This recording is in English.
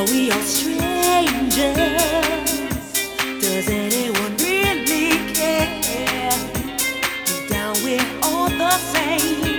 Are we all strangers? Does anyone really care? Down, all the same.